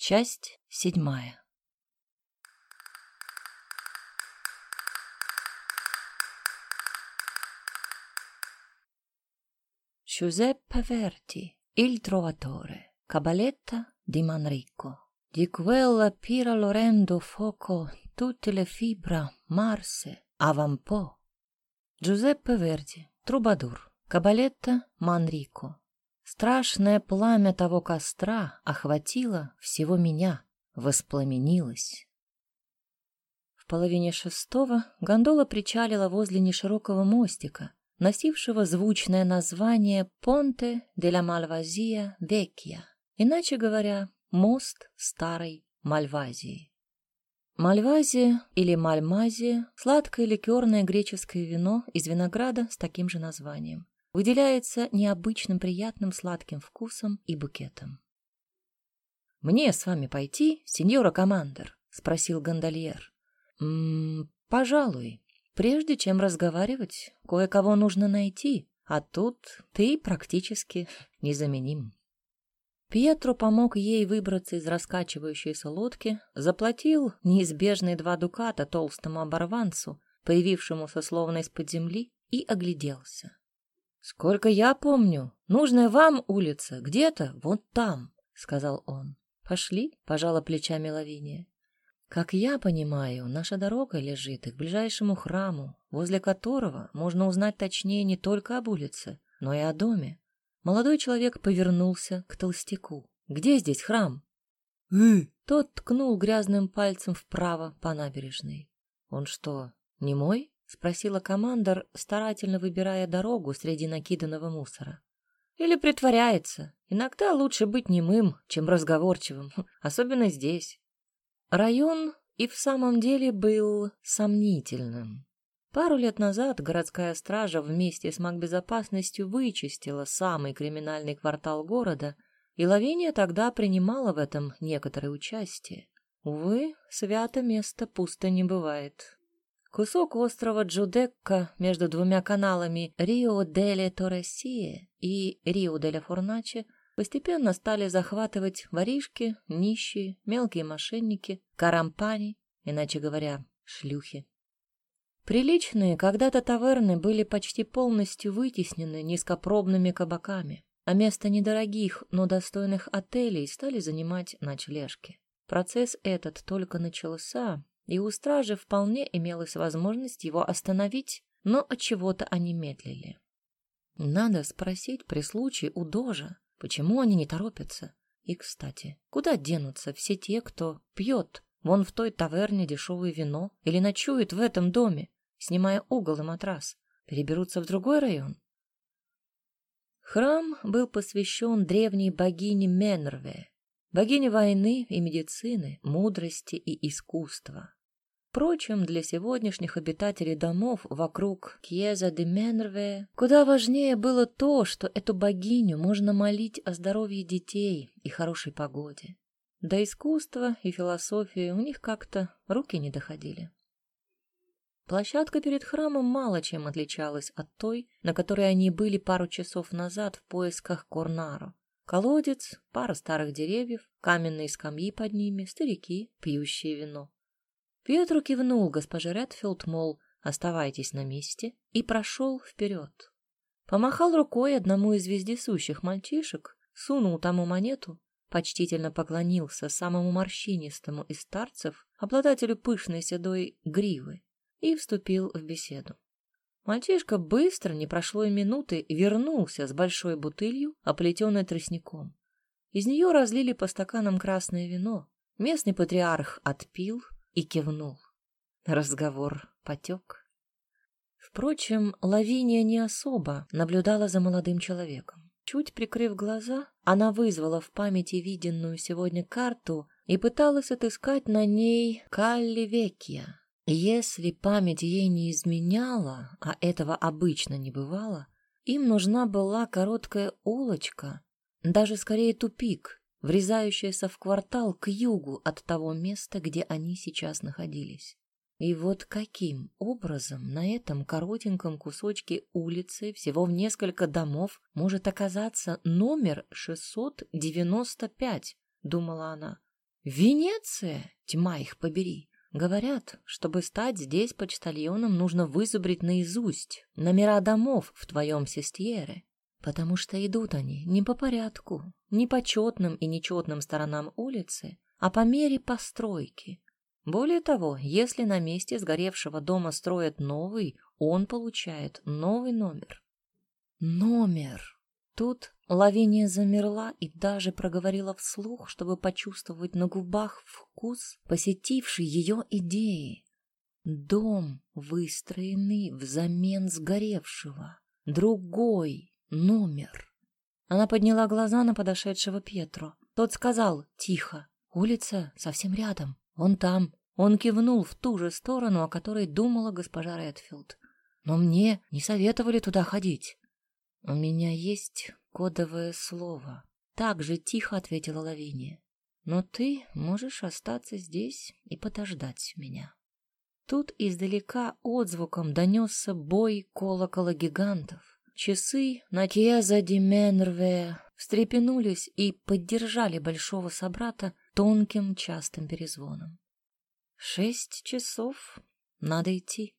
Часть седьмая. Giuseppe Verdi, il trovatore, cabaletta di Manrico. Di quella pira lorendo foco tutte le fibra marse авампо. Giuseppe Верди, трубадур, кабалетта Манрико. Страшное пламя того костра охватило всего меня, воспламенилось. В половине шестого гондола причалила возле неширокого мостика, носившего звучное название Понте де ла Мальвазия Векья, иначе говоря, мост старой Мальвазии. Мальвазия или Мальмазия – сладкое ликерное греческое вино из винограда с таким же названием. Выделяется необычным приятным сладким вкусом и букетом. «Мне с вами пойти, сеньора командор?» — спросил гондольер. «М -м, «Пожалуй. Прежде чем разговаривать, кое-кого нужно найти, а тут ты практически незаменим». Пьетро помог ей выбраться из раскачивающейся лодки, заплатил неизбежные два дуката толстому оборванцу, появившемуся словно из-под земли, и огляделся. «Сколько я помню, нужная вам улица где-то вот там», — сказал он. «Пошли», — пожала плечами Лавиния. «Как я понимаю, наша дорога лежит к ближайшему храму, возле которого можно узнать точнее не только об улице, но и о доме. Молодой человек повернулся к толстяку. «Где здесь храм?» «Э!» Тот ткнул грязным пальцем вправо по набережной. «Он что, не мой?» — спросила командор, старательно выбирая дорогу среди накиданного мусора. «Или притворяется. Иногда лучше быть немым, чем разговорчивым, особенно здесь». Район и в самом деле был сомнительным. Пару лет назад городская стража вместе с магбезопасностью вычистила самый криминальный квартал города, и Лавиния тогда принимала в этом некоторое участие. Увы, свято место пусто не бывает. Кусок острова Джудекка между двумя каналами Рио-деле-Торресие и Рио-деле-Форначе постепенно стали захватывать воришки, нищие, мелкие мошенники, карампани, иначе говоря, шлюхи. Приличные когда-то таверны были почти полностью вытеснены низкопробными кабаками, а место недорогих, но достойных отелей стали занимать ночлежки. Процесс этот только начался, и у стражи вполне имелась возможность его остановить, но от чего-то они медлили. Надо спросить при случае у Дожа, почему они не торопятся. И, кстати, куда денутся все те, кто пьет вон в той таверне дешевое вино или ночует в этом доме, снимая угол и матрас, переберутся в другой район? Храм был посвящен древней богине Менрве, богине войны и медицины, мудрости и искусства. Впрочем, для сегодняшних обитателей домов вокруг Кьеза де Менрве куда важнее было то, что эту богиню можно молить о здоровье детей и хорошей погоде. До искусства и философии у них как-то руки не доходили. Площадка перед храмом мало чем отличалась от той, на которой они были пару часов назад в поисках Корнару. Колодец, пара старых деревьев, каменные скамьи под ними, старики, пьющие вино. Петру кивнул госпоже Редфилд, мол, оставайтесь на месте, и прошел вперед. Помахал рукой одному из вездесущих мальчишек, сунул тому монету почтительно поклонился самому морщинистому из старцев, обладателю пышной седой гривы, и вступил в беседу. Мальчишка быстро, не прошло и минуты, вернулся с большой бутылью, оплетенной тростником. Из нее разлили по стаканам красное вино. Местный патриарх отпил и кивнул. Разговор потек. Впрочем, Лавиния не особо наблюдала за молодым человеком. Чуть прикрыв глаза, она вызвала в памяти виденную сегодня карту и пыталась отыскать на ней Калли Векья. Если память ей не изменяла, а этого обычно не бывало, им нужна была короткая улочка, даже скорее тупик, врезающаяся в квартал к югу от того места, где они сейчас находились. И вот каким образом на этом коротеньком кусочке улицы, всего в несколько домов, может оказаться номер 695, думала она. Венеция, тьма их побери. Говорят, чтобы стать здесь почтальоном, нужно вызубрить наизусть номера домов в твоем сестьере, потому что идут они не по порядку, не по четным и нечетным сторонам улицы, а по мере постройки. Более того, если на месте сгоревшего дома строят новый, он получает новый номер. Номер. Тут Лавиния замерла и даже проговорила вслух, чтобы почувствовать на губах вкус посетившей ее идеи. Дом, выстроенный взамен сгоревшего. Другой номер. Она подняла глаза на подошедшего Петру. Тот сказал тихо, улица совсем рядом, он там. Он кивнул в ту же сторону, о которой думала госпожа Редфилд. Но мне не советовали туда ходить. У меня есть кодовое слово. Так же тихо ответила Лавиния. Но ты можешь остаться здесь и подождать меня. Тут издалека отзвуком донесся бой колокола гигантов. Часы на Киеза де Менрве встрепенулись и поддержали большого собрата тонким частым перезвоном. Шесть часов. Надо идти.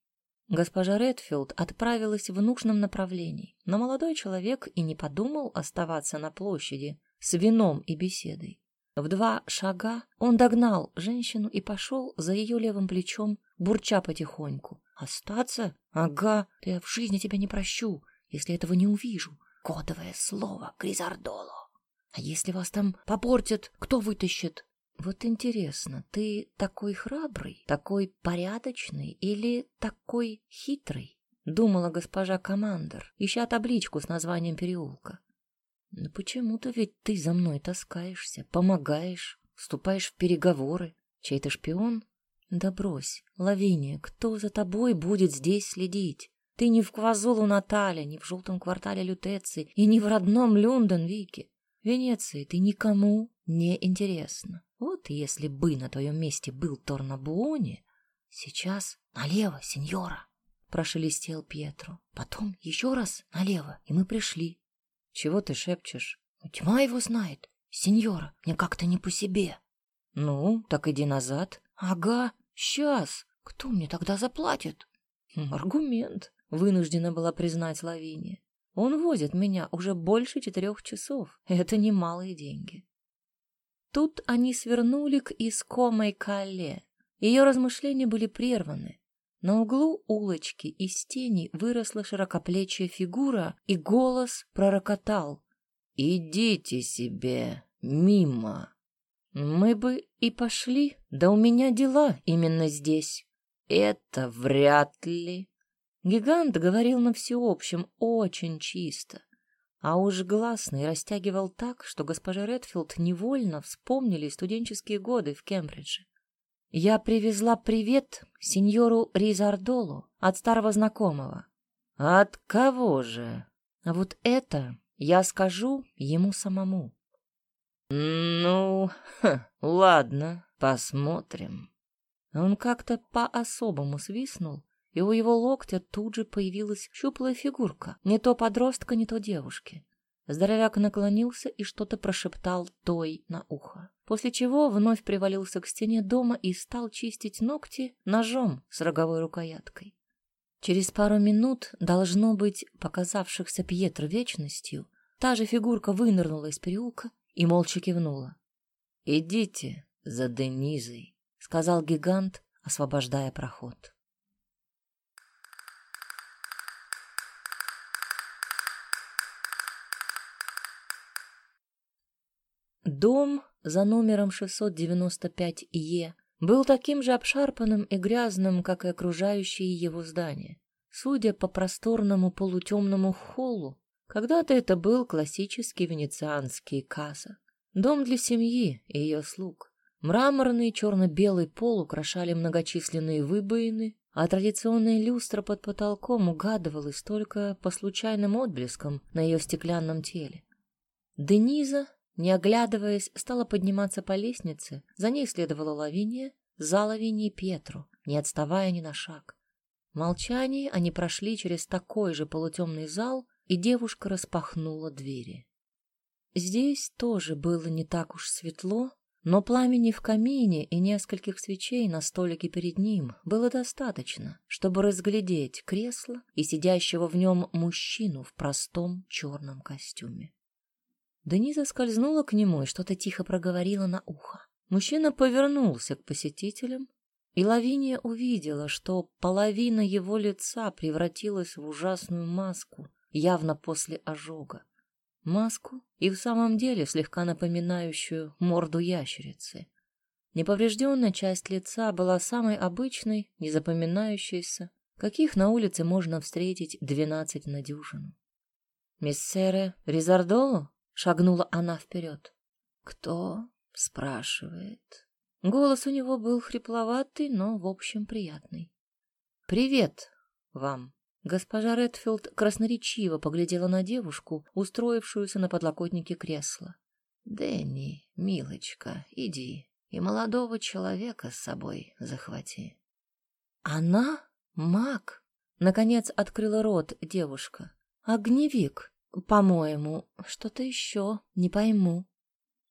Госпожа Редфилд отправилась в нужном направлении, но молодой человек и не подумал оставаться на площади с вином и беседой. В два шага он догнал женщину и пошел за ее левым плечом, бурча потихоньку. «Остаться? Ага, я в жизни тебя не прощу, если этого не увижу. Кодовое слово Гризардоло. А если вас там попортят, кто вытащит? Вот интересно, ты такой храбрый, такой порядочный или такой хитрый? Думала госпожа командор, ища табличку с названием переулка. Но почему-то ведь ты за мной таскаешься, помогаешь, вступаешь в переговоры. Чей то шпион? Да брось, Лавиния, кто за тобой будет здесь следить? Ты не в Квазулу Наталья, не в желтом квартале Лютеции и не в родном Люнденвике. Венеции ты никому не интересна. Вот если бы на твоем месте был Торнабуоне, сейчас налево, сеньора, прошелестел Пьетро. Потом еще раз налево, и мы пришли. Чего ты шепчешь? «Ну, тьма его знает. Сеньора, мне как-то не по себе. Ну, так иди назад. Ага, сейчас. Кто мне тогда заплатит? Хм, аргумент, вынуждена была признать Лавиния. Он возит меня уже больше четырех часов. Это немалые деньги. Тут они свернули к искомой Калле. Ее размышления были прерваны. На углу улочки из тени выросла широкоплечья фигура, и голос пророкотал. «Идите себе мимо!» «Мы бы и пошли, да у меня дела именно здесь». «Это вряд ли». Гигант говорил на всеобщем очень чисто. А уж гласный растягивал так, что госпожа Редфилд невольно вспомнили студенческие годы в Кембридже. «Я привезла привет сеньору Ризардолу от старого знакомого». «От кого же?» «А вот это я скажу ему самому». «Ну, ха, ладно, посмотрим». Он как-то по-особому свистнул, и у его локтя тут же появилась щуплая фигурка, не то подростка, не то девушки. Здоровяк наклонился и что-то прошептал той на ухо, после чего вновь привалился к стене дома и стал чистить ногти ножом с роговой рукояткой. Через пару минут, должно быть, показавшихся Пьетро вечностью, та же фигурка вынырнула из переулка и молча кивнула. «Идите за Денизой», — сказал гигант, освобождая проход. Дом за номером 695Е был таким же обшарпанным и грязным, как и окружающие его здания. Судя по просторному полутемному холлу, когда-то это был классический венецианский касса. Дом для семьи и ее слуг. Мраморный черно-белый пол украшали многочисленные выбоины, а традиционная люстра под потолком угадывалась только по случайным отблескам на ее стеклянном теле. Дениза не оглядываясь, стала подниматься по лестнице. За ней следовала Лавиния, за Лавинией Петру, не отставая ни на шаг. В молчании они прошли через такой же полутемный зал, и девушка распахнула двери. Здесь тоже было не так уж светло, но пламени в камине и нескольких свечей на столике перед ним было достаточно, чтобы разглядеть кресло и сидящего в нем мужчину в простом черном костюме. Дениза скользнула к нему и что-то тихо проговорила на ухо. Мужчина повернулся к посетителям, и Лавиния увидела, что половина его лица превратилась в ужасную маску, явно после ожога. Маску и в самом деле слегка напоминающую морду ящерицы. Неповрежденная часть лица была самой обычной, незапоминающейся, каких на улице можно встретить двенадцать на дюжину. «Миссере Ризардоло?» — шагнула она вперед. «Кто?» — спрашивает. Голос у него был хрипловатый, но, в общем, приятный. «Привет вам!» Госпожа Редфилд красноречиво поглядела на девушку, устроившуюся на подлокотнике кресла. «Дэнни, милочка, иди, и молодого человека с собой захвати». «Она? Маг?» — наконец открыла рот девушка. «Огневик, по-моему, что-то еще, не пойму».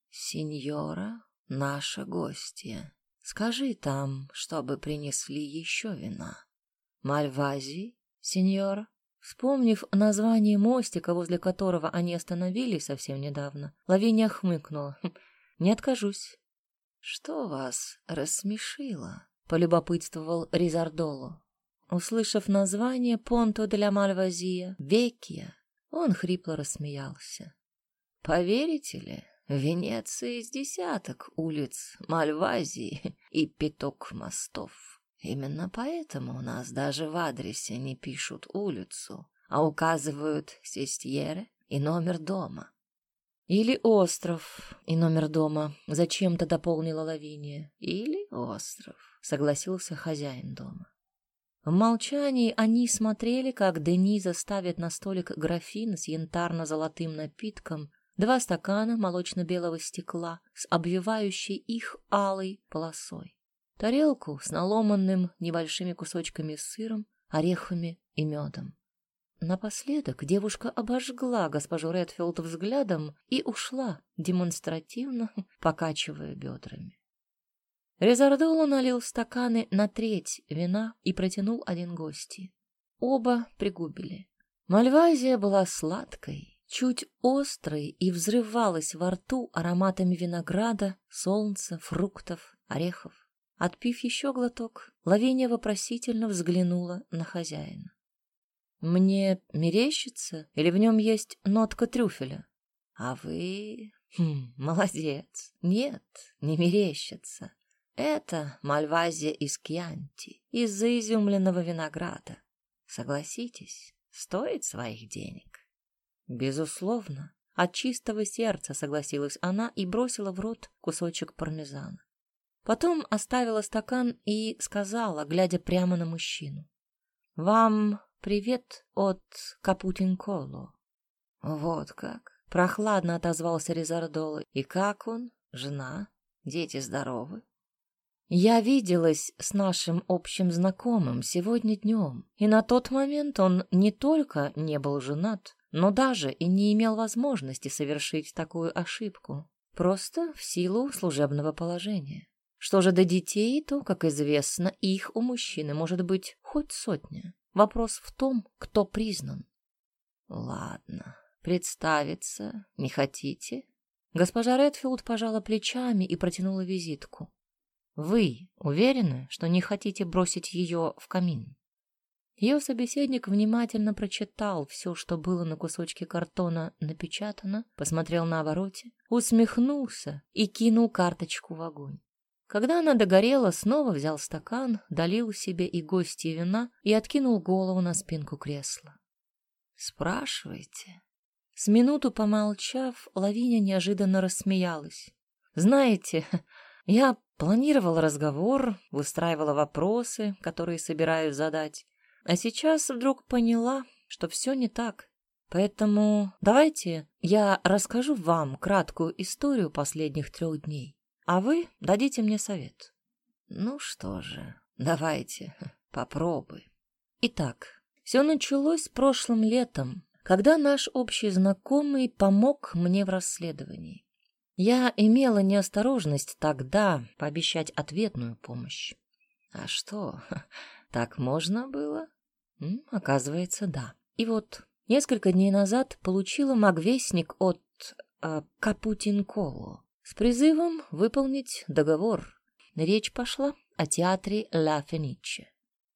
«Сеньора, наша гостья, скажи там, чтобы принесли еще вина. Мальвази сеньор. Вспомнив название мостика, возле которого они остановились совсем недавно, Лавиния хмыкнула. «Хм, «Не откажусь». «Что вас рассмешило?» — полюбопытствовал Ризардоло. Услышав название Понто для Мальвазия, Векия, он хрипло рассмеялся. «Поверите ли, в Венеции из десяток улиц Мальвазии и пяток мостов. Именно поэтому у нас даже в адресе не пишут улицу, а указывают сестьеры и номер дома. Или остров и номер дома, зачем-то дополнила Лавиния. Или остров, согласился хозяин дома. В молчании они смотрели, как Дениза ставит на столик графин с янтарно-золотым напитком, два стакана молочно-белого стекла с обвивающей их алой полосой тарелку с наломанным небольшими кусочками сыром, орехами и медом. Напоследок девушка обожгла госпожу Редфилд взглядом и ушла, демонстративно покачивая бедрами. Резардоло налил стаканы на треть вина и протянул один гости. Оба пригубили. Мальвазия была сладкой, чуть острой и взрывалась во рту ароматами винограда, солнца, фруктов, орехов. Отпив еще глоток, Лавиния вопросительно взглянула на хозяина. «Мне мерещится, или в нем есть нотка трюфеля?» «А вы... Хм, молодец. Нет, не мерещится. Это мальвазия из Кьянти, из-за изюмленного винограда. Согласитесь, стоит своих денег?» «Безусловно». От чистого сердца согласилась она и бросила в рот кусочек пармезана. Потом оставила стакан и сказала, глядя прямо на мужчину. «Вам привет от Капутинколо». «Вот как?» — прохладно отозвался Резардоло. «И как он? Жена? Дети здоровы?» «Я виделась с нашим общим знакомым сегодня днем, и на тот момент он не только не был женат, но даже и не имел возможности совершить такую ошибку, просто в силу служебного положения. Что же до детей, то, как известно, их у мужчины может быть хоть сотня. Вопрос в том, кто признан. Ладно, представиться не хотите? Госпожа Редфилд пожала плечами и протянула визитку. Вы уверены, что не хотите бросить ее в камин? Ее собеседник внимательно прочитал все, что было на кусочке картона напечатано, посмотрел на обороте, усмехнулся и кинул карточку в огонь. Когда она догорела, снова взял стакан, долил себе и гости вина и откинул голову на спинку кресла. «Спрашивайте». С минуту помолчав, Лавиня неожиданно рассмеялась. «Знаете, я планировала разговор, выстраивала вопросы, которые собираюсь задать, а сейчас вдруг поняла, что все не так. Поэтому давайте я расскажу вам краткую историю последних трех дней а вы дадите мне совет. Ну что же, давайте, попробуй. Итак, все началось прошлым летом, когда наш общий знакомый помог мне в расследовании. Я имела неосторожность тогда пообещать ответную помощь. А что, так можно было? М, оказывается, да. И вот несколько дней назад получила магвестник от э, Капутинколу с призывом выполнить договор. Речь пошла о театре Ла Фениче.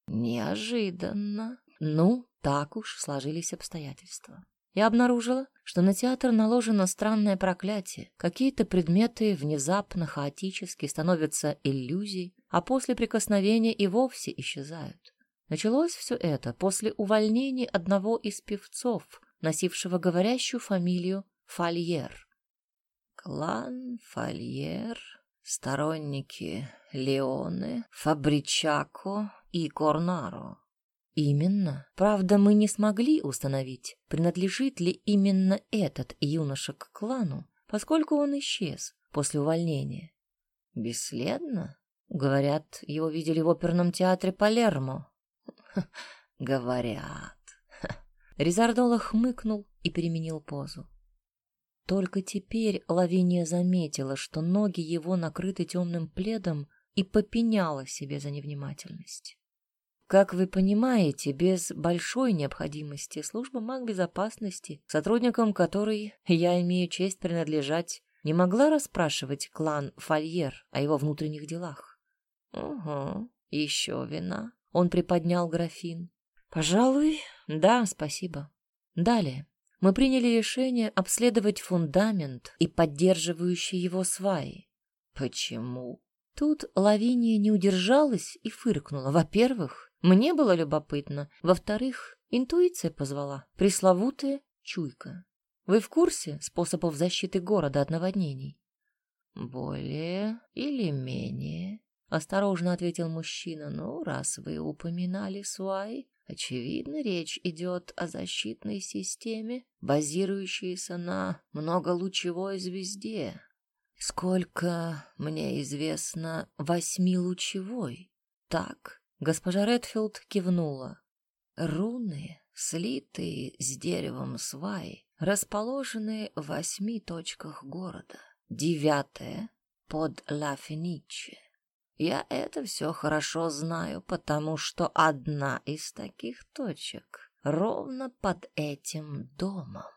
Неожиданно. Ну, так уж сложились обстоятельства. Я обнаружила, что на театр наложено странное проклятие. Какие-то предметы внезапно, хаотически становятся иллюзией, а после прикосновения и вовсе исчезают. Началось все это после увольнения одного из певцов, носившего говорящую фамилию Фольер. Клан Фольер, сторонники Леоне, Фабричако и Корнаро. Именно. Правда, мы не смогли установить, принадлежит ли именно этот юноша к клану, поскольку он исчез после увольнения. Бесследно? Говорят, его видели в оперном театре Палермо. Говорят. Ризардола хмыкнул и переменил позу. Только теперь Лавиния заметила, что ноги его накрыты темным пледом, и попеняла себе за невнимательность. Как вы понимаете, без большой необходимости служба магбезопасности, сотрудникам которой я имею честь принадлежать, не могла расспрашивать клан Фольер о его внутренних делах. Угу, еще вина. Он приподнял графин. Пожалуй, да, спасибо. Далее. Мы приняли решение обследовать фундамент и поддерживающие его сваи. Почему? Тут Лавиния не удержалась и фыркнула. Во-первых, мне было любопытно. Во-вторых, интуиция позвала. Пресловутая чуйка. Вы в курсе способов защиты города от наводнений? Более или менее, осторожно ответил мужчина. Ну, раз вы упоминали Суай, очевидно, речь идет о защитной системе, базирующейся на многолучевой звезде. Сколько мне известно, восьмилучевой. Так, Госпожа Редфилд кивнула. Руны, слитые с деревом сваи, расположены в восьми точках города. Девятая — под Ла Фениче. Я это все хорошо знаю, потому что одна из таких точек ровно под этим домом.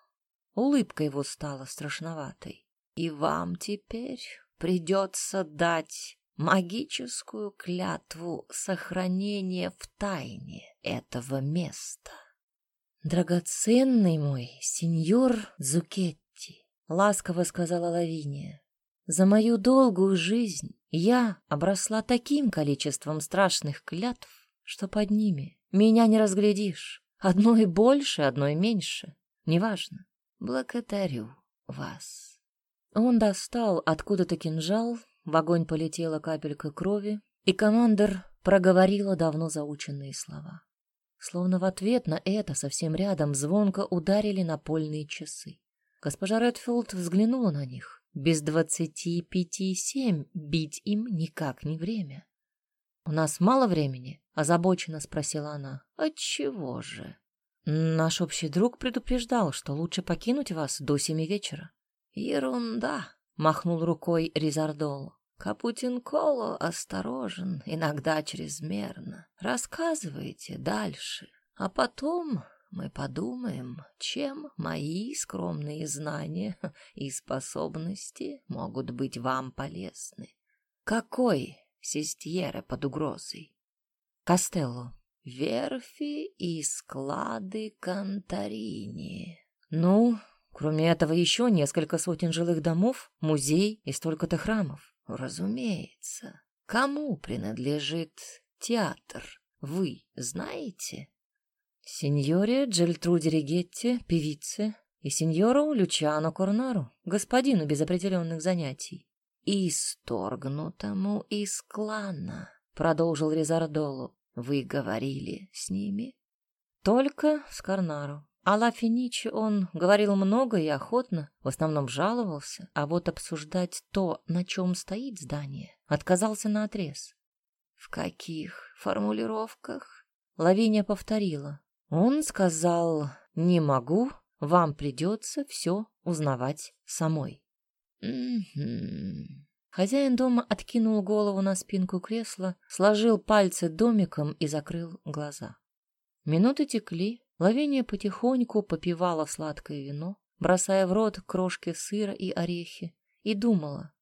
Улыбка его стала страшноватой. И вам теперь придется дать магическую клятву сохранения в тайне этого места. «Драгоценный мой сеньор Зукетти», — ласково сказала Лавиния, — «за мою долгую жизнь я обросла таким количеством страшных клятв, что под ними меня не разглядишь. Одной больше, одной меньше. Неважно. Благодарю вас». Он достал откуда-то кинжал в огонь полетела капелька крови, и командир проговорила давно заученные слова. Словно в ответ на это совсем рядом звонко ударили напольные часы. Госпожа Редфилд взглянула на них. Без двадцати пяти семь бить им никак не время. «У нас мало времени?» — озабоченно спросила она. «Отчего же?» «Наш общий друг предупреждал, что лучше покинуть вас до семи вечера». «Ерунда!» — махнул рукой Ризардол. Капутин Коло осторожен, иногда чрезмерно. Рассказывайте дальше, а потом мы подумаем, чем мои скромные знания и способности могут быть вам полезны. Какой Систьере под угрозой? Костелло. Верфи и склады Конторини. Ну, кроме этого, еще несколько сотен жилых домов, музей и столько-то храмов. Разумеется. Кому принадлежит театр? Вы знаете? Сеньоре Джельтруде Ригетти, певице, и сеньору Лючано Корнару, господину без определенных занятий. «Исторгнутому из клана», — продолжил Резардолу. «Вы говорили с ними?» «Только с Корнару. О Ла Финичи он говорил много и охотно, в основном жаловался, а вот обсуждать то, на чем стоит здание, отказался на отрез. В каких формулировках? Лавиния повторила. Он сказал, не могу, вам придется все узнавать самой. Хозяин дома откинул голову на спинку кресла, сложил пальцы домиком и закрыл глаза. Минуты текли, Лавиния потихоньку попивала сладкое вино, бросая в рот крошки сыра и орехи, и думала,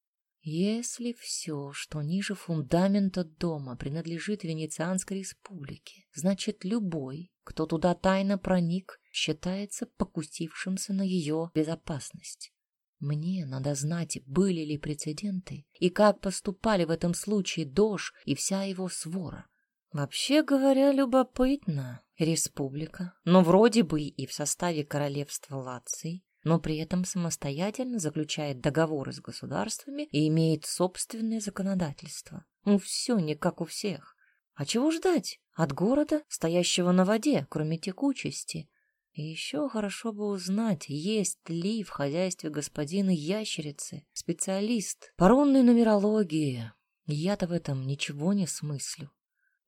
если все, что ниже фундамента дома, принадлежит Венецианской республике, значит, любой, кто туда тайно проник, считается покусившимся на ее безопасность. Мне надо знать, были ли прецеденты и как поступали в этом случае Дож и вся его свора. Вообще говоря, любопытно. Республика, но вроде бы и в составе королевства Лации, но при этом самостоятельно заключает договоры с государствами и имеет собственное законодательство. Ну, все не как у всех. А чего ждать от города, стоящего на воде, кроме текучести? И еще хорошо бы узнать, есть ли в хозяйстве господина ящерицы специалист по рунной нумерологии. Я-то в этом ничего не смыслю.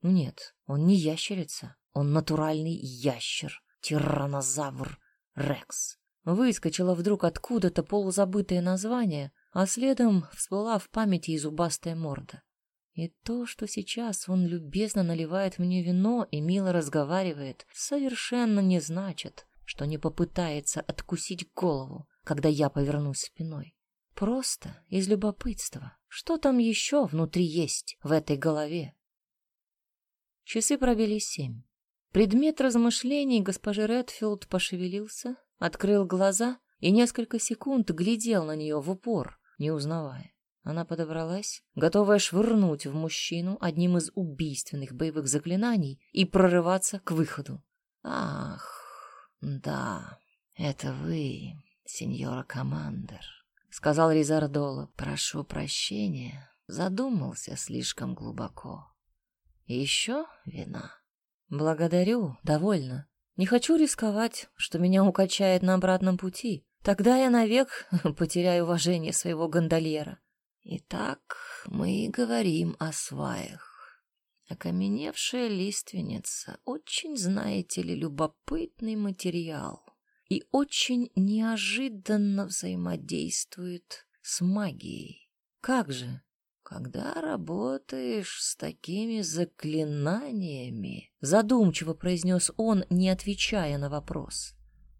Ну нет, он не ящерица, он натуральный ящер, тиранозавр Рекс. Выскочило вдруг откуда-то полузабытое название, а следом всплыла в памяти и зубастая морда. И то, что сейчас он любезно наливает мне вино и мило разговаривает, совершенно не значит, что не попытается откусить голову, когда я повернусь спиной. Просто из любопытства, что там еще внутри есть в этой голове. Часы пробили семь. Предмет размышлений госпожи Редфилд пошевелился, открыл глаза и несколько секунд глядел на нее в упор, не узнавая. Она подобралась, готовая швырнуть в мужчину одним из убийственных боевых заклинаний и прорываться к выходу. «Ах, да, это вы, сеньора Командер», — сказал Ризардоло. «Прошу прощения, задумался слишком глубоко. Еще вина?» «Благодарю, довольно. Не хочу рисковать, что меня укачает на обратном пути. Тогда я навек потеряю уважение своего гондольера». Итак, мы говорим о сваях. Окаменевшая лиственница — очень, знаете ли, любопытный материал и очень неожиданно взаимодействует с магией. Как же? Когда работаешь с такими заклинаниями, задумчиво произнес он, не отвечая на вопрос.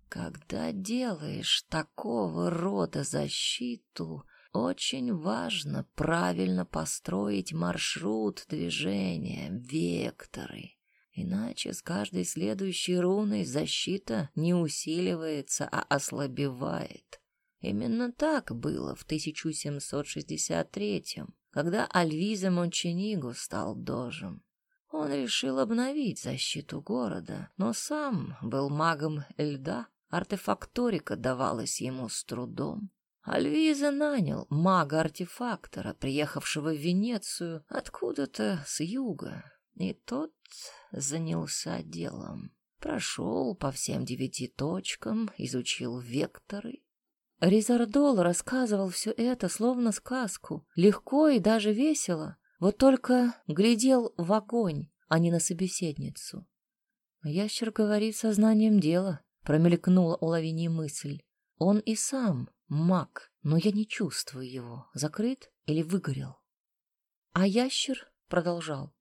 Когда делаешь такого рода защиту, очень важно правильно построить маршрут движения, векторы. Иначе с каждой следующей руной защита не усиливается, а ослабевает. Именно так было в 1763-м, когда Альвиза Мончениго стал дожем. Он решил обновить защиту города, но сам был магом льда, артефакторика давалась ему с трудом. Альвиза нанял мага-артефактора, приехавшего в Венецию откуда-то с юга, и тот занялся делом. Прошел по всем девяти точкам, изучил векторы. Ризардол рассказывал все это словно сказку, легко и даже весело, вот только глядел в огонь, а не на собеседницу. Ящер говорит сознанием дела, промелькнула у Лавини мысль. Он и сам маг, но я не чувствую его, закрыт или выгорел. А ящер продолжал.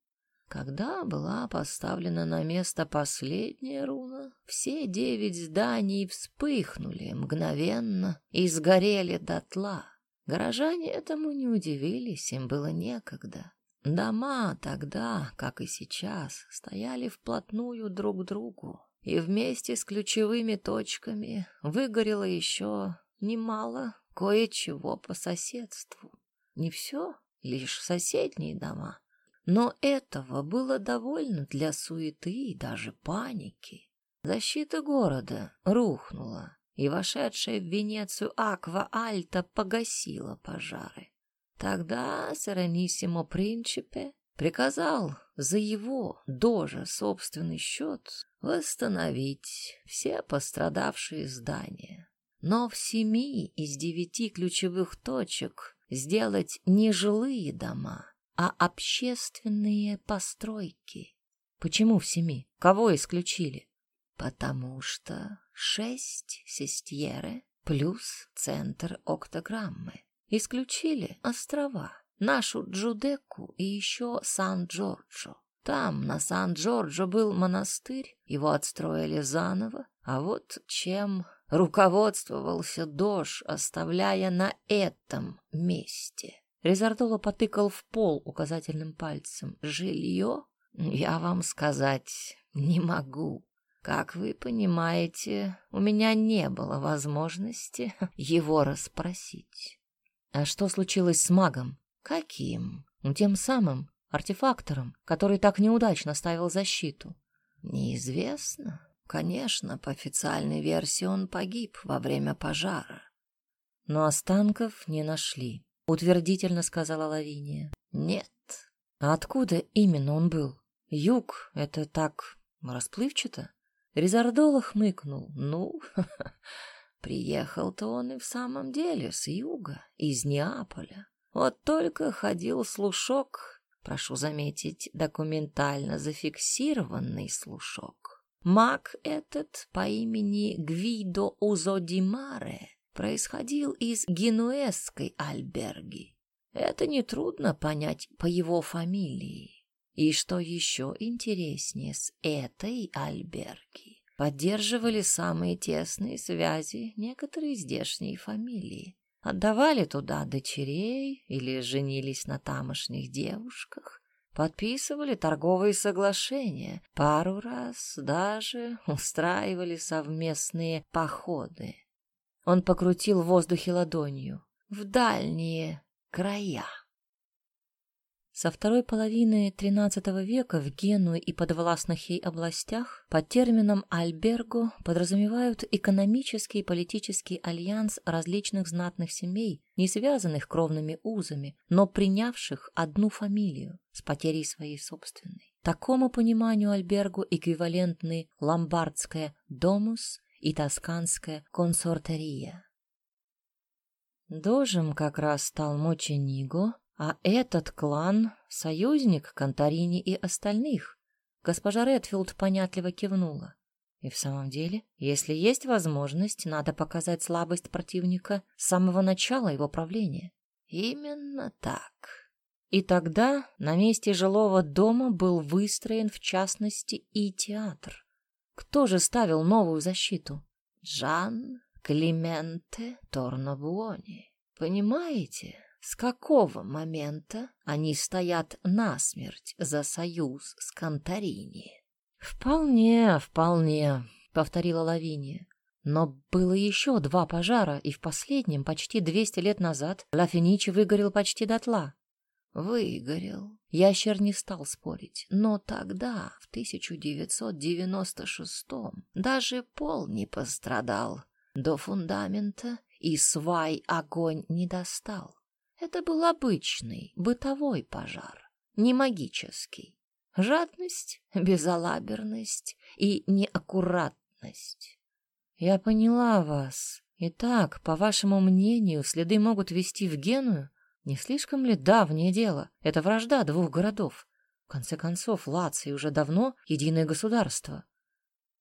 Когда была поставлена на место последняя руна, все девять зданий вспыхнули мгновенно и сгорели дотла. Горожане этому не удивились, им было некогда. Дома тогда, как и сейчас, стояли вплотную друг к другу, и вместе с ключевыми точками выгорело еще немало кое-чего по соседству. Не все, лишь соседние дома. Но этого было довольно для суеты и даже паники. Защита города рухнула, и вошедшая в Венецию Аква Альта погасила пожары. Тогда Серенissimo Принципе приказал за его, дожа, собственный счет восстановить все пострадавшие здания но в семи из девяти ключевых точек сделать не жилые дома, а общественные постройки. Почему в семи? Кого исключили? Потому что шесть сестьеры плюс центр октограммы. Исключили острова, нашу Джудеку и еще Сан-Джорджо. Там, на Сан-Джорджо, был монастырь, его отстроили заново, а вот чем руководствовался Дош, оставляя на этом месте. Резардоло потыкал в пол указательным пальцем. Жилье? Я вам сказать не могу. Как вы понимаете, у меня не было возможности его расспросить. А что случилось с магом? Каким? Тем самым артефактором, который так неудачно ставил защиту. Неизвестно. Конечно, по официальной версии он погиб во время пожара. Но останков не нашли, утвердительно сказала Лавиния. Нет. А откуда именно он был? Юг — это так расплывчато? Резардола хмыкнул. Ну, приехал-то он и в самом деле с юга, из Неаполя. Вот только ходил слушок, прошу заметить, документально зафиксированный слушок. Маг этот по имени Гвидо Узодимаре происходил из генуэзской альберги. Это нетрудно понять по его фамилии. И что еще интереснее, с этой альберги поддерживали самые тесные связи некоторые здешние фамилии. Отдавали туда дочерей или женились на тамошних девушках, подписывали торговые соглашения, пару раз даже устраивали совместные походы. Он покрутил в воздухе ладонью в дальние края. Со второй половины XIII века в Генуе и подвластных ей областях под термином «альберго» подразумевают экономический и политический альянс различных знатных семей, не связанных кровными узами, но принявших одну фамилию с потерей своей собственной. Такому пониманию альберго эквивалентны ломбардская «домус» и тосканская «консортерия». Дожем как раз стал Мочениго, а этот клан — союзник Конторини и остальных. Госпожа Редфилд понятливо кивнула. И в самом деле, если есть возможность, надо показать слабость противника с самого начала его правления. Именно так. И тогда на месте жилого дома был выстроен, в частности, и театр. Кто же ставил новую защиту? Жан Клименте Торнобуони. Понимаете? С какого момента они стоят насмерть за союз с Конторини? Вполне, вполне, повторила Лавиния. Но было еще два пожара, и в последнем, почти двести лет назад, Лафиничи выгорел почти дотла. Выгорел. Ящер не стал спорить, но тогда, в 1996-м, даже пол не пострадал. До фундамента и свай огонь не достал. Это был обычный, бытовой пожар, не магический. Жадность, безалаберность и неаккуратность. Я поняла вас. Итак, по вашему мнению, следы могут вести в Геную? Не слишком ли давнее дело? Это вражда двух городов. В конце концов, Лаций уже давно единое государство.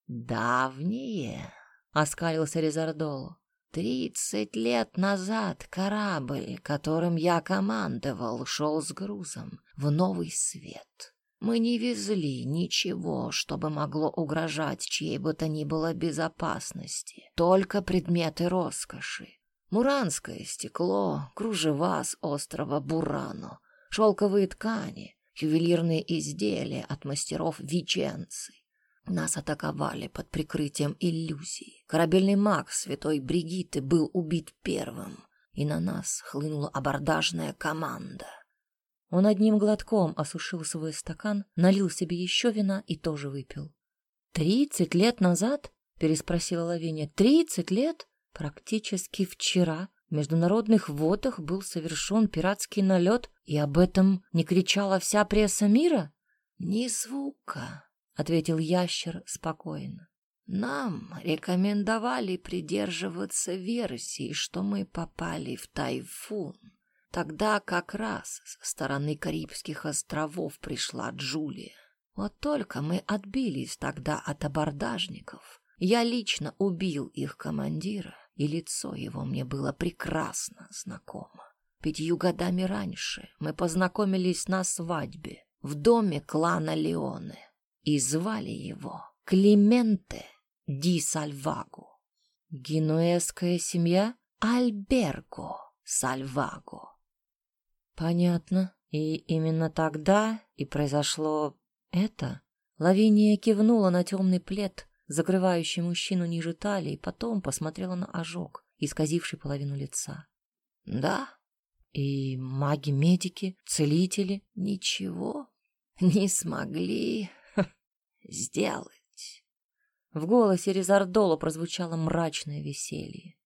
«Давнее», — оскалился Резардоло. Тридцать лет назад корабль, которым я командовал, шел с грузом в новый свет. Мы не везли ничего, чтобы могло угрожать чьей бы то ни было безопасности, только предметы роскоши. Муранское стекло, кружева с острова Бурано, шелковые ткани, ювелирные изделия от мастеров Веченцы. Нас атаковали под прикрытием иллюзий. Корабельный маг святой Бригитты был убит первым, и на нас хлынула абордажная команда. Он одним глотком осушил свой стакан, налил себе еще вина и тоже выпил. «Тридцать лет назад?» — переспросила Лавиния. «Тридцать лет? Практически вчера в международных водах был совершен пиратский налет, и об этом не кричала вся пресса мира?» «Ни звука», ответил ящер спокойно. Нам рекомендовали придерживаться версии, что мы попали в тайфун. Тогда как раз со стороны Карибских островов пришла Джулия. Вот только мы отбились тогда от абордажников. Я лично убил их командира, и лицо его мне было прекрасно знакомо. Пятью годами раньше мы познакомились на свадьбе в доме клана Леоне и звали его Клименте ди Сальваго. Генуэзская семья Альберго Сальваго. Понятно. И именно тогда и произошло это. Лавиния кивнула на темный плед, закрывающий мужчину ниже талии, потом посмотрела на ожог, исказивший половину лица. Да, и маги-медики, целители ничего не смогли сделать. В голосе Резардола прозвучало мрачное веселье.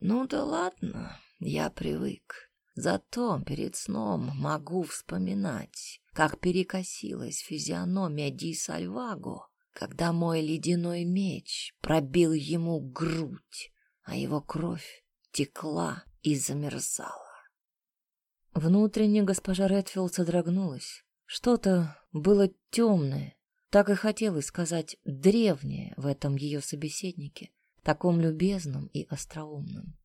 Ну да ладно, я привык. Зато перед сном могу вспоминать, как перекосилась физиономия Ди Сальваго, когда мой ледяной меч пробил ему грудь, а его кровь текла и замерзала. Внутренне госпожа Редфилд содрогнулась. Что-то было темное, так и хотелось сказать древнее в этом ее собеседнике, таком любезном и остроумном.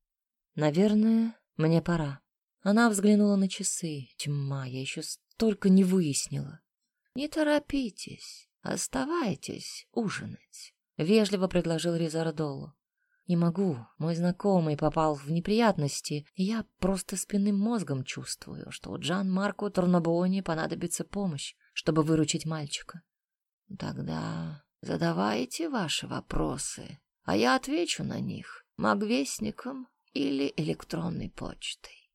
Наверное, мне пора. Она взглянула на часы. Тьма, я еще столько не выяснила. Не торопитесь, оставайтесь ужинать, вежливо предложил Ризардоло. Не могу. Мой знакомый попал в неприятности, я просто спинным мозгом чувствую, что Джан Марко Турнобони понадобится помощь, чтобы выручить мальчика. Тогда задавайте ваши вопросы, а я отвечу на них магвестником или электронной почтой.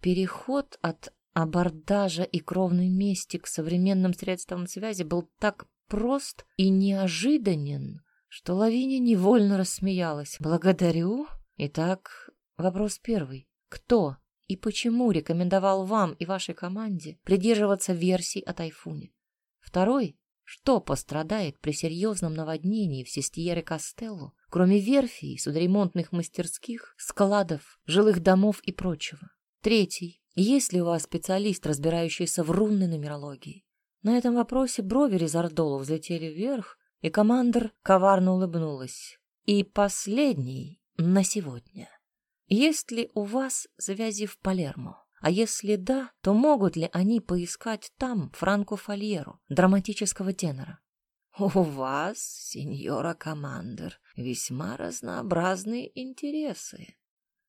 Переход от абордажа и кровной мести к современным средствам связи был так прост и неожиданен, что Лавиния невольно рассмеялась. «Благодарю. Итак, вопрос первый. Кто и почему рекомендовал вам и вашей команде придерживаться версий о тайфуне? Второй. Что пострадает при серьезном наводнении в Сестьере Костелло, кроме верфей, судоремонтных мастерских, складов, жилых домов и прочего? Третий. Есть ли у вас специалист, разбирающийся в рунной нумерологии? На этом вопросе брови Резардола взлетели вверх, и командор коварно улыбнулась. И последний на сегодня. Есть ли у вас связи в Палермо? А если да, то могут ли они поискать там Франко Фольеру, драматического тенора? У вас, сеньора командор, весьма разнообразные интересы.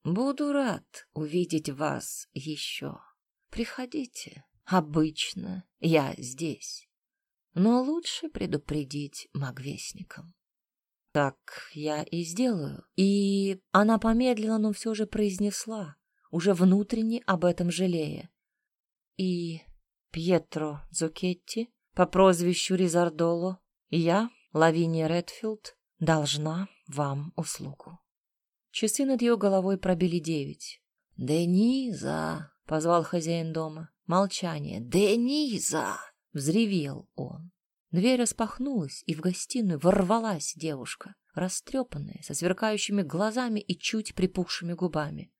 Буду рад увидеть вас еще. Приходите. Обычно я здесь но лучше предупредить магвестникам. Так я и сделаю. И она помедлила, но все же произнесла, уже внутренне об этом жалея. И Пьетро Зукетти по прозвищу Ризардоло, я, Лавиния Редфилд, должна вам услугу. Часы над ее головой пробили девять. «Дениза!» — позвал хозяин дома. Молчание. «Дениза!» — взревел он. Дверь распахнулась, и в гостиную ворвалась девушка, растрепанная, со сверкающими глазами и чуть припухшими губами.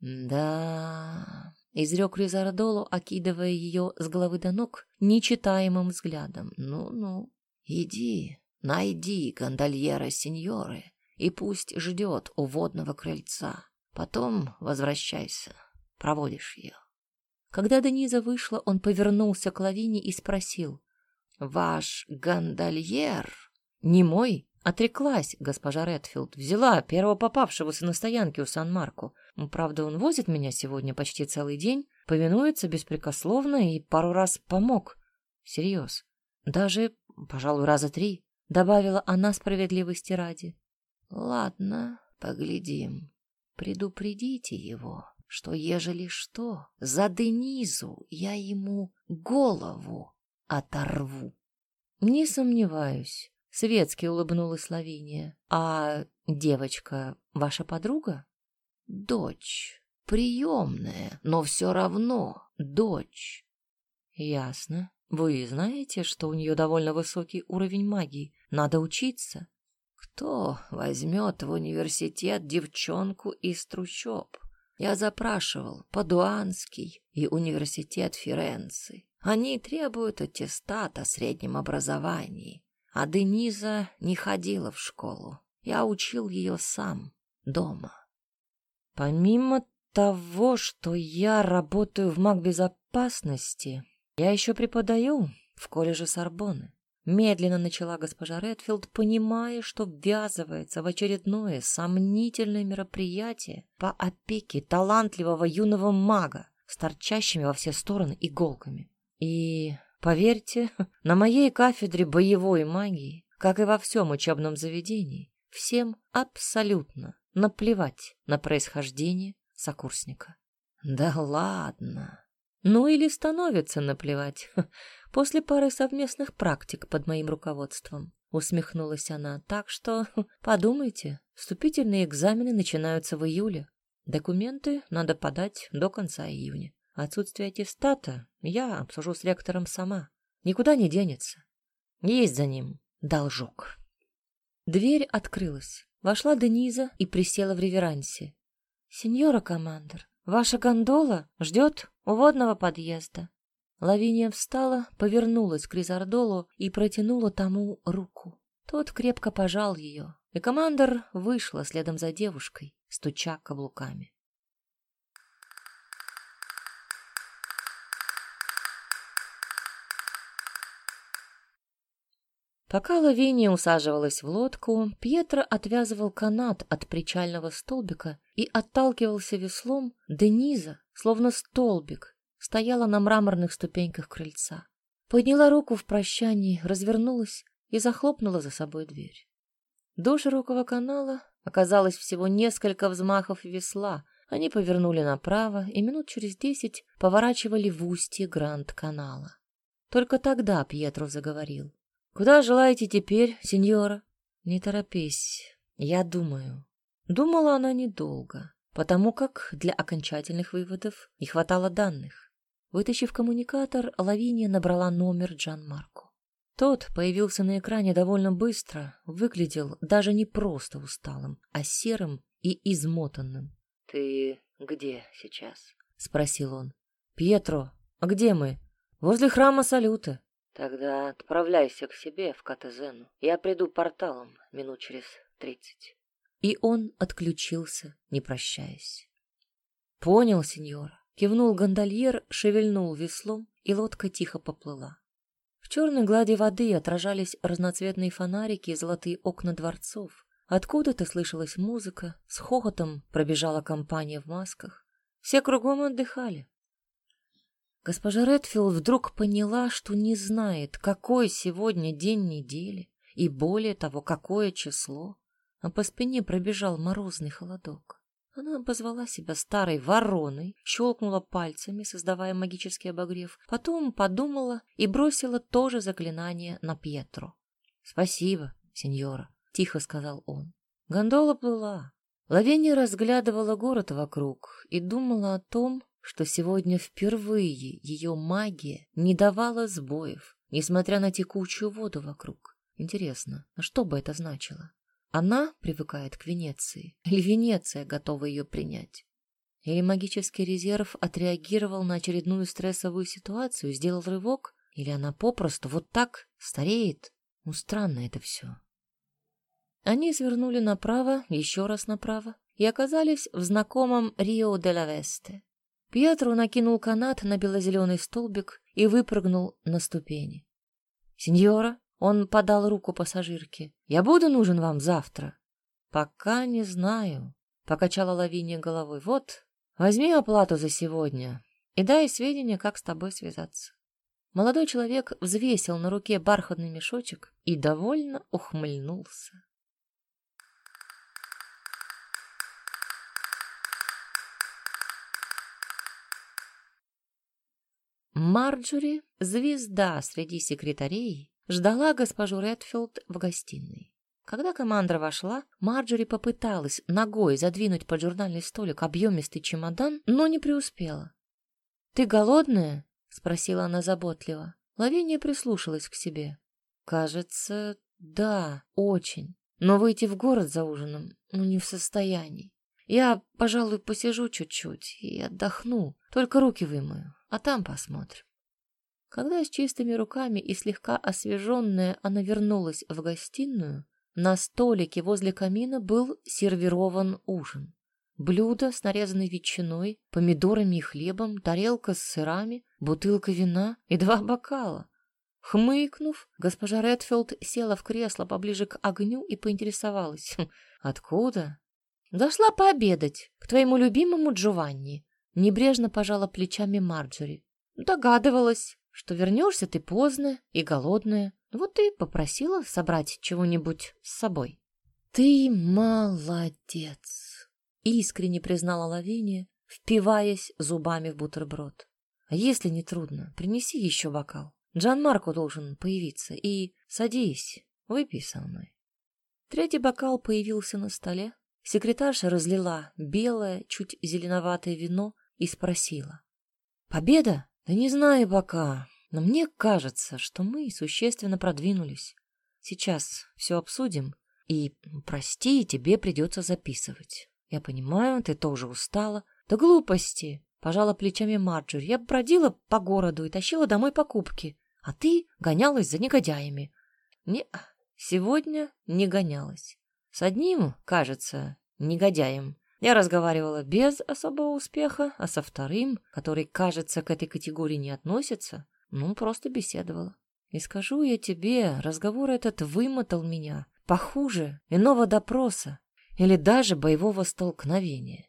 «Да...» — изрек Ризардолу, окидывая ее с головы до ног нечитаемым взглядом. «Ну-ну, иди, найди гондольера сеньоры, и пусть ждет у водного крыльца. Потом возвращайся, проводишь ее». Когда Дениза вышла, он повернулся к Лавине и спросил. «Ваш гондольер?» «Не мой?» Отреклась госпожа Редфилд. Взяла первого попавшегося на стоянке у Сан-Марко. Правда, он возит меня сегодня почти целый день, повинуется беспрекословно и пару раз помог. Серьез. Даже, пожалуй, раза три. Добавила она справедливости ради. Ладно, поглядим. Предупредите его что, ежели что, за Денизу я ему голову оторву. Не сомневаюсь, светски улыбнулась Лавиния. А девочка ваша подруга? Дочь, приемная, но все равно дочь. Ясно. Вы знаете, что у нее довольно высокий уровень магии. Надо учиться. Кто возьмет в университет девчонку из трущоб? Я запрашивал Падуанский и университет Ференции. Они требуют аттестат о среднем образовании. А Дениза не ходила в школу. Я учил ее сам, дома. Помимо того, что я работаю в магбезопасности, я еще преподаю в колледже Сорбонны. Медленно начала госпожа Редфилд, понимая, что ввязывается в очередное сомнительное мероприятие по опеке талантливого юного мага с торчащими во все стороны иголками. И, поверьте, на моей кафедре боевой магии, как и во всем учебном заведении, всем абсолютно наплевать на происхождение сокурсника. Да ладно. Ну или становится наплевать. После пары совместных практик под моим руководством. Усмехнулась она. Так что подумайте, вступительные экзамены начинаются в июле. Документы надо подать до конца июня. Отсутствие аттестата я обсужу с ректором сама. Никуда не денется. Есть за ним должок. Дверь открылась. Вошла Дениза и присела в реверансе. «Сеньора командор, ваша гондола ждет у водного подъезда». Лавиния встала, повернулась к Ризардолу и протянула тому руку. Тот крепко пожал ее, и командор вышла следом за девушкой, стуча каблуками. Пока Лавиния усаживалась в лодку, Пьетро отвязывал канат от причального столбика и отталкивался веслом, Дениза, словно столбик, стояла на мраморных ступеньках крыльца. Подняла руку в прощании, развернулась и захлопнула за собой дверь. До широкого канала оказалось всего несколько взмахов весла. Они повернули направо и минут через десять поворачивали в устье Гранд-канала. Только тогда Пьетро заговорил. Куда желаете теперь, сеньора? Не торопись, я думаю. Думала она недолго, потому как для окончательных выводов не хватало данных. Вытащив коммуникатор, Лавиния набрала номер Джан Марко. Тот появился на экране довольно быстро, выглядел даже не просто усталым, а серым и измотанным. — Ты где сейчас? — спросил он. — Пьетро, а где мы? Возле храма Салюта. Тогда отправляйся к себе в Катезену. Я приду порталом минут через тридцать. И он отключился, не прощаясь. Понял, сеньора. Кивнул гондольер, шевельнул веслом, и лодка тихо поплыла. В черной глади воды отражались разноцветные фонарики и золотые окна дворцов. Откуда-то слышалась музыка, с хохотом пробежала компания в масках. Все кругом отдыхали. Госпожа Редфилд вдруг поняла, что не знает, какой сегодня день недели, и более того, какое число, а по спине пробежал морозный холодок. Она обозвала себя старой вороной, щелкнула пальцами, создавая магический обогрев, потом подумала и бросила то же заклинание на Пьетро. — Спасибо, сеньора, — тихо сказал он. Гондола плыла. Лавения разглядывала город вокруг и думала о том, что сегодня впервые ее магия не давала сбоев, несмотря на текучую воду вокруг. Интересно, а что бы это значило? Она привыкает к Венеции, или Венеция готова ее принять? Или магический резерв отреагировал на очередную стрессовую ситуацию, сделал рывок, или она попросту вот так стареет? Ну, странно это все. Они свернули направо, еще раз направо, и оказались в знакомом Рио-де-ла-Весте. Пьетро накинул канат на бело-зеленый столбик и выпрыгнул на ступени. «Сеньора», — он подал руку пассажирке, — «я буду нужен вам завтра». «Пока не знаю», — покачала Лавиния головой. «Вот, возьми оплату за сегодня и дай сведения, как с тобой связаться». Молодой человек взвесил на руке бархатный мешочек и довольно ухмыльнулся. Марджори, звезда среди секретарей, ждала госпожу Редфилд в гостиной. Когда командра вошла, Марджори попыталась ногой задвинуть под журнальный столик объемистый чемодан, но не преуспела. «Ты голодная?» — спросила она заботливо. Лавиния прислушалась к себе. «Кажется, да, очень. Но выйти в город за ужином, ну, не в состоянии. Я, пожалуй, посижу чуть-чуть и отдохну, только руки вымою а там посмотрим. Когда с чистыми руками и слегка освеженная она вернулась в гостиную, на столике возле камина был сервирован ужин. блюдо с нарезанной ветчиной, помидорами и хлебом, тарелка с сырами, бутылка вина и два бокала. Хмыкнув, госпожа Редфилд села в кресло поближе к огню и поинтересовалась. «Хм, «Откуда?» «Зашла пообедать к твоему любимому Джованни», — небрежно пожала плечами Марджори. «Догадывалась, что вернешься ты поздно и голодная. Вот и попросила собрать чего-нибудь с собой». «Ты молодец!» — искренне признала Лавиния, впиваясь зубами в бутерброд. «А если не трудно, принеси еще бокал». Джан Марко должен появиться. И садись, выпей со мной. Третий бокал появился на столе. Секретарша разлила белое, чуть зеленоватое вино и спросила. «Победа? Да не знаю пока, но мне кажется, что мы существенно продвинулись. Сейчас все обсудим, и, прости, тебе придется записывать. Я понимаю, ты тоже устала. Да глупости!» Пожала плечами Марджори. Я бродила по городу и тащила домой покупки а ты гонялась за негодяями. Не, сегодня не гонялась. С одним, кажется, негодяем. Я разговаривала без особого успеха, а со вторым, который, кажется, к этой категории не относится, ну, просто беседовала. И скажу я тебе, разговор этот вымотал меня, похуже иного допроса или даже боевого столкновения.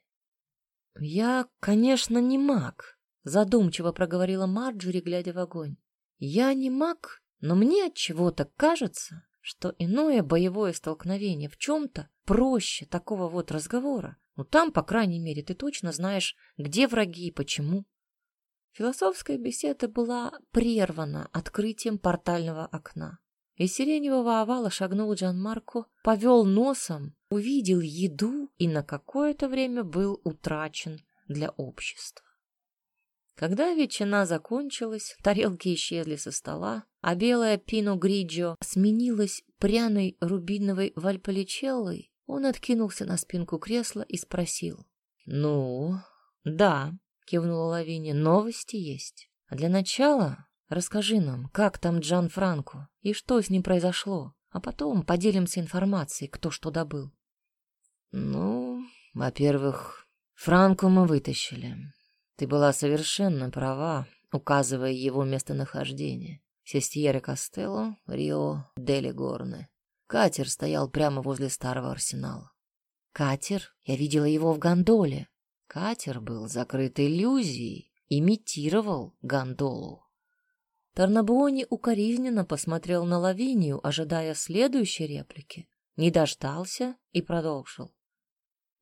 Я, конечно, не маг, задумчиво проговорила Марджори, глядя в огонь. Я не маг, но мне от чего-то кажется, что иное боевое столкновение в чем-то проще такого вот разговора. Ну там, по крайней мере, ты точно знаешь, где враги и почему. Философская беседа была прервана открытием портального окна. Из сиреневого овала шагнул Джан Марко, повел носом, увидел еду и на какое-то время был утрачен для общества. Когда ветчина закончилась, тарелки исчезли со стола, а белая пино гриджо сменилась пряной рубиновой вальполичеллой, он откинулся на спинку кресла и спросил. «Ну, да», — кивнула Лавиния, — «новости есть. А для начала расскажи нам, как там Джан Франко и что с ним произошло, а потом поделимся информацией, кто что добыл». «Ну, во-первых, Франко мы вытащили. Ты была совершенно права, указывая его местонахождение. Сестьера Костелло, Рио, Дели Горне. Катер стоял прямо возле старого арсенала. Катер? Я видела его в гондоле. Катер был закрыт иллюзией, имитировал гондолу. Тарнабуони укоризненно посмотрел на Лавинию, ожидая следующей реплики. Не дождался и продолжил.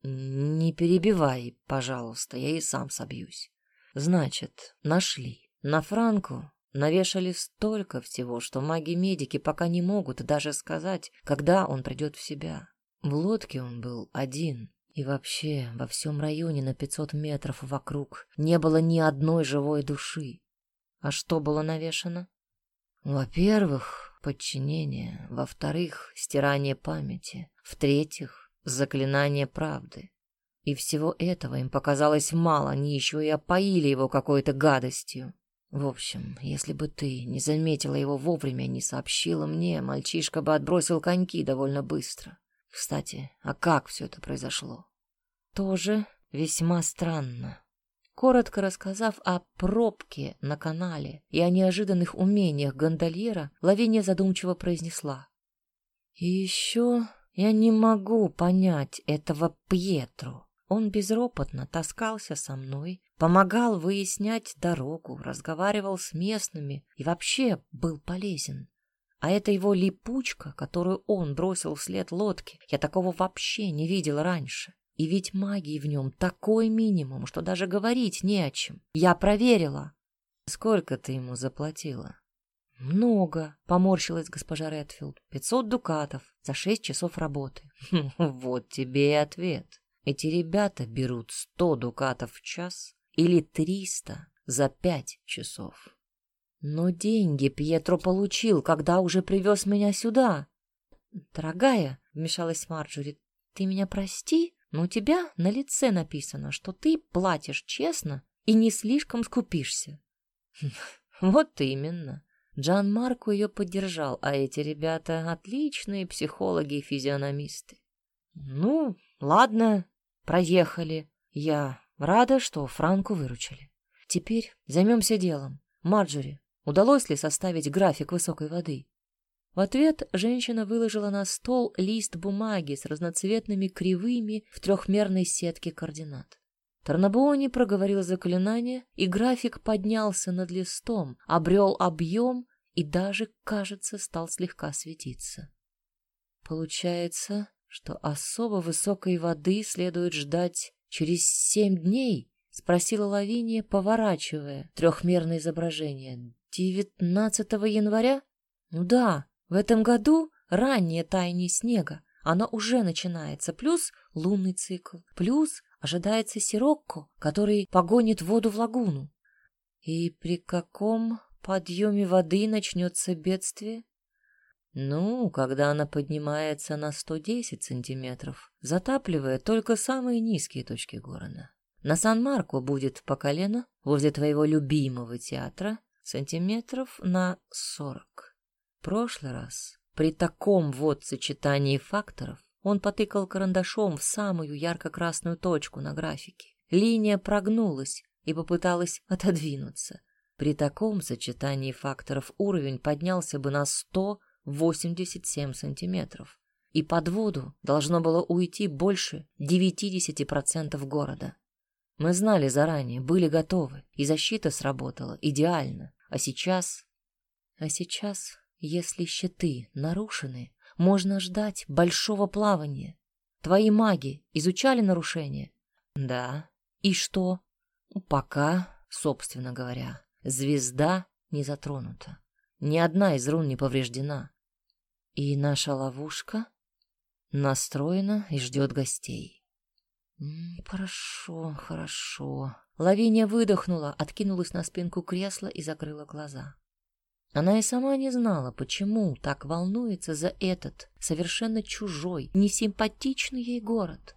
«Не перебивай, пожалуйста, я и сам собьюсь. Значит, нашли. На Франку навешали столько всего, что маги-медики пока не могут даже сказать, когда он придет в себя. В лодке он был один. И вообще, во всем районе на 500 метров вокруг не было ни одной живой души. А что было навешано? Во-первых, подчинение. Во-вторых, стирание памяти. В-третьих, заклинание правды. И всего этого им показалось мало, они еще и опоили его какой-то гадостью. В общем, если бы ты не заметила его вовремя, не сообщила мне, мальчишка бы отбросил коньки довольно быстро. Кстати, а как все это произошло? Тоже весьма странно. Коротко рассказав о пробке на канале и о неожиданных умениях гондольера, Лавиния задумчиво произнесла. И еще я не могу понять этого Пьетру. Он безропотно таскался со мной, помогал выяснять дорогу, разговаривал с местными и вообще был полезен. А это его липучка, которую он бросил вслед лодке, я такого вообще не видел раньше. И ведь магии в нем такой минимум, что даже говорить не о чем. Я проверила. Сколько ты ему заплатила? «Много», — поморщилась госпожа Редфилд. «Пятьсот дукатов за шесть часов работы». «Вот тебе и ответ. Эти ребята берут сто дукатов в час или триста за пять часов». «Но деньги Пьетро получил, когда уже привез меня сюда». «Дорогая», — вмешалась Марджори, — «ты меня прости, но у тебя на лице написано, что ты платишь честно и не слишком скупишься». «Вот именно. Джан Марко ее поддержал, а эти ребята — отличные психологи и физиономисты. «Ну, ладно, проехали. Я рада, что Франку выручили. Теперь займемся делом. Марджори, удалось ли составить график высокой воды? В ответ женщина выложила на стол лист бумаги с разноцветными кривыми в трехмерной сетке координат. Тарнабони проговорил заклинание, и график поднялся над листом, обрел объем и даже, кажется, стал слегка светиться. Получается, что особо высокой воды следует ждать через семь дней, спросила Лавиния, поворачивая трехмерное изображение. Девятнадцатого января? Ну да, в этом году раннее таяние снега. Оно уже начинается, плюс лунный цикл, плюс ожидается сирокко, который погонит воду в лагуну. И при каком подъеме воды начнется бедствие? Ну, когда она поднимается на 110 сантиметров, затапливая только самые низкие точки города. На Сан-Марко будет по колено, возле твоего любимого театра, сантиметров на 40 прошлый раз, при таком вот сочетании факторов, он потыкал карандашом в самую ярко-красную точку на графике. Линия прогнулась и попыталась отодвинуться. При таком сочетании факторов уровень поднялся бы на 187 сантиметров, и под воду должно было уйти больше 90% города. Мы знали заранее, были готовы, и защита сработала идеально. А сейчас... А сейчас если щиты нарушены, можно ждать большого плавания. Твои маги изучали нарушения? Да. И что? Пока, собственно говоря, звезда не затронута. Ни одна из рун не повреждена. И наша ловушка настроена и ждет гостей. «Хорошо, хорошо». Лавиния выдохнула, откинулась на спинку кресла и закрыла глаза. Она и сама не знала, почему так волнуется за этот совершенно чужой, несимпатичный ей город.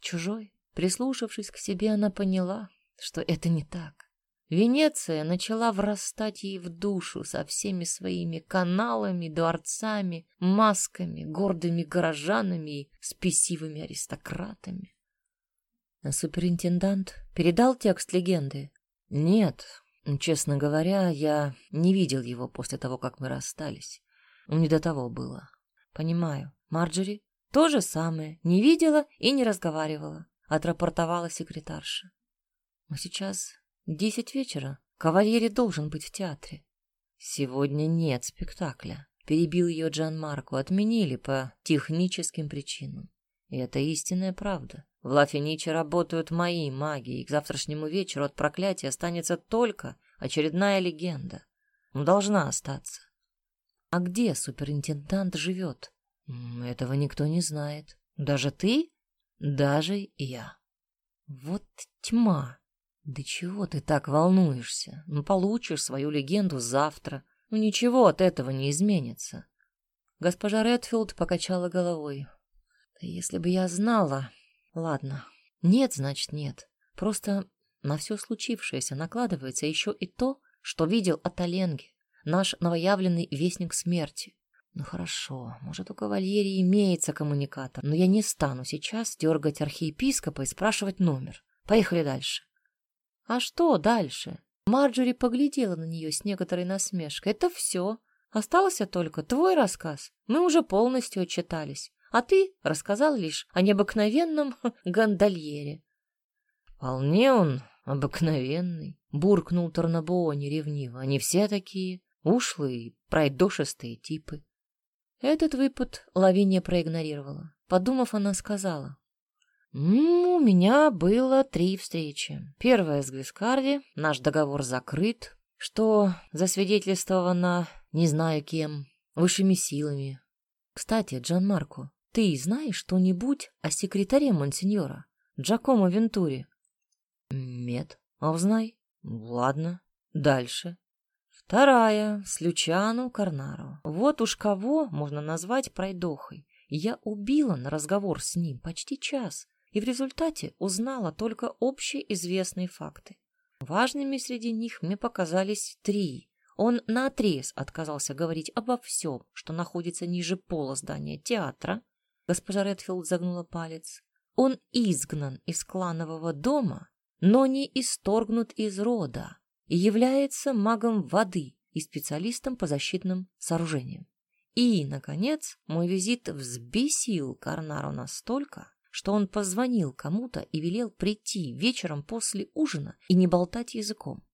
Чужой. Прислушавшись к себе, она поняла, что это не так. Венеция начала врастать ей в душу со всеми своими каналами, дворцами, масками, гордыми горожанами и спесивыми аристократами. А суперинтендант передал текст легенды? Нет, Честно говоря, я не видел его после того, как мы расстались. Не до того было. Понимаю. Марджери? То же самое. Не видела и не разговаривала. Отрапортовала секретарша. Но сейчас десять вечера. Кавальери должен быть в театре. Сегодня нет спектакля. Перебил ее Джан Марко. Отменили по техническим причинам. И это истинная правда. В Лафиниче работают мои маги, и к завтрашнему вечеру от проклятия останется только очередная легенда. Но должна остаться. А где суперинтендант живет? Этого никто не знает. Даже ты? Даже я. Вот тьма. Да чего ты так волнуешься? Ну, получишь свою легенду завтра. Ну, ничего от этого не изменится. Госпожа Редфилд покачала головой. Если бы я знала, Ладно. Нет, значит, нет. Просто на все случившееся накладывается еще и то, что видел Аталенги, наш новоявленный вестник смерти. Ну хорошо, может, у кавальерии имеется коммуникатор, но я не стану сейчас дергать архиепископа и спрашивать номер. Поехали дальше. А что дальше? Марджори поглядела на нее с некоторой насмешкой. Это все. Остался только твой рассказ. Мы уже полностью отчитались а ты рассказал лишь о необыкновенном гондольере. — Вполне он обыкновенный, — буркнул Торнабоони ревниво. Они все такие ушлые, пройдошистые типы. Этот выпад Лавиния проигнорировала. Подумав, она сказала. «У меня было три встречи. Первая с Гвискарди, наш договор закрыт, что засвидетельствовано не знаю кем, высшими силами. Кстати, Джан Марко, ты знаешь что-нибудь о секретаре монсеньора, Джакомо Вентури? Нет. А узнай. Ладно. Дальше. Вторая, с Лючану Карнаро. Вот уж кого можно назвать пройдохой. Я убила на разговор с ним почти час, и в результате узнала только общеизвестные факты. Важными среди них мне показались три. Он наотрез отказался говорить обо всем, что находится ниже пола здания театра, Госпожа Редфилд загнула палец. Он изгнан из кланового дома, но не исторгнут из рода и является магом воды и специалистом по защитным сооружениям. И, наконец, мой визит взбесил Карнару настолько, что он позвонил кому-то и велел прийти вечером после ужина и не болтать языком.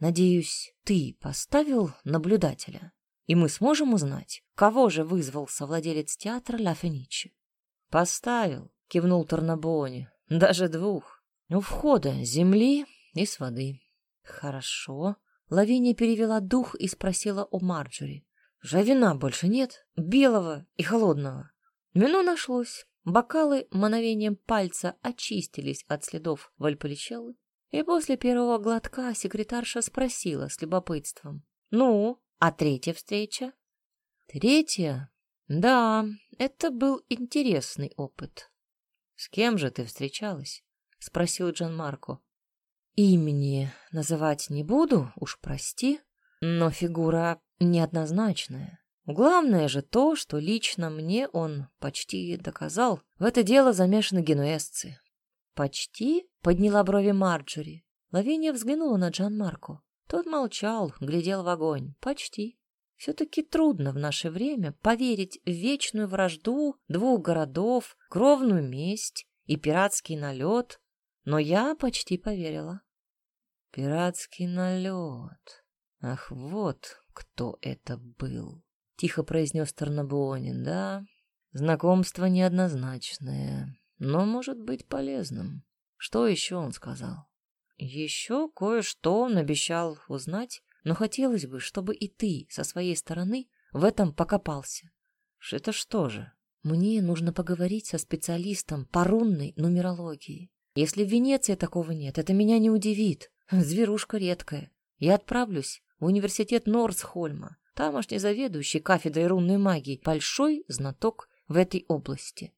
Надеюсь, ты поставил наблюдателя, и мы сможем узнать, кого же вызвался владелец театра Ла Феничи. Поставил, кивнул Торнабони, даже двух. У входа земли и с воды. Хорошо. Лавиния перевела дух и спросила о Марджори. Же вина больше нет, белого и холодного. Вино нашлось. Бокалы мановением пальца очистились от следов вальполичеллы, и после первого глотка секретарша спросила с любопытством. «Ну, а третья встреча?» «Третья? Да, это был интересный опыт». «С кем же ты встречалась?» — спросил Джан Марко. «Имени называть не буду, уж прости, но фигура неоднозначная. Главное же то, что лично мне он почти доказал. В это дело замешаны генуэзцы. «Почти?» — подняла брови Марджори. Лавиния взглянула на Джан Марко. Тот молчал, глядел в огонь. «Почти». Все-таки трудно в наше время поверить в вечную вражду двух городов, кровную месть и пиратский налет, но я почти поверила. Пиратский налет. Ах, вот кто это был. — тихо произнес Тарнабуонин. «Да, знакомство неоднозначное, но может быть полезным. Что еще он сказал?» «Еще кое-что он обещал узнать, но хотелось бы, чтобы и ты со своей стороны в этом покопался». «Это что же?» «Мне нужно поговорить со специалистом по рунной нумерологии. Если в Венеции такого нет, это меня не удивит. Зверушка редкая. Я отправлюсь в университет Норсхольма. Тамошний заведующий кафедрой рунной магии, большой знаток в этой области.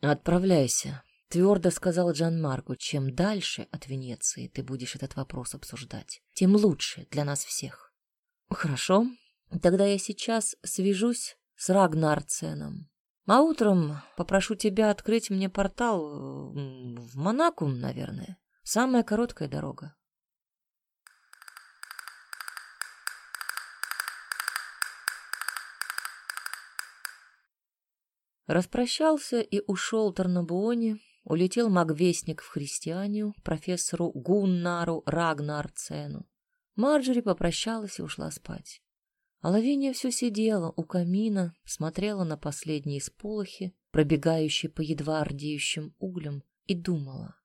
«Отправляйся», — твердо сказал Джан Марко. «Чем дальше от Венеции ты будешь этот вопрос обсуждать, тем лучше для нас всех». «Хорошо, тогда я сейчас свяжусь с Рагнарценом. А утром попрошу тебя открыть мне портал в Монакум, наверное. Самая короткая дорога. Распрощался и ушел Тарнабуони, улетел магвестник в христианию, профессору Гуннару Рагнарцену. Марджери попрощалась и ушла спать. А Лавиния все сидела у камина, смотрела на последние сполохи, пробегающие по едва ордеющим углям, и думала.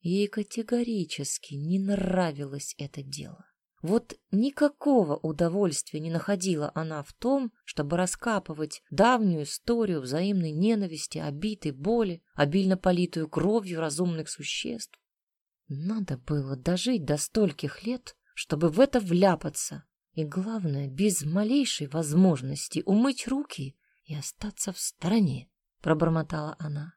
Ей категорически не нравилось это дело. Вот никакого удовольствия не находила она в том, чтобы раскапывать давнюю историю взаимной ненависти, обид и боли, обильно политую кровью разумных существ. Надо было дожить до стольких лет, чтобы в это вляпаться, и, главное, без малейшей возможности умыть руки и остаться в стороне, — пробормотала она.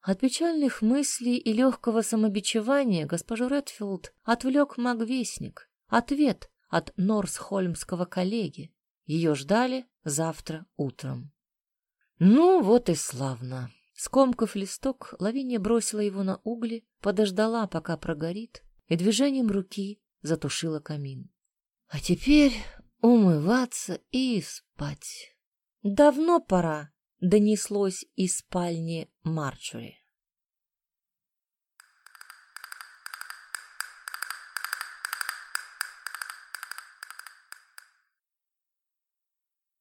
От печальных мыслей и легкого самобичевания госпожу Редфилд отвлек магвестник, Ответ от Норсхольмского коллеги. Ее ждали завтра утром. Ну, вот и славно. Скомкав листок, Лавиния бросила его на угли, подождала, пока прогорит, и движением руки затушила камин. А теперь умываться и спать. Давно пора, донеслось из спальни Марчури.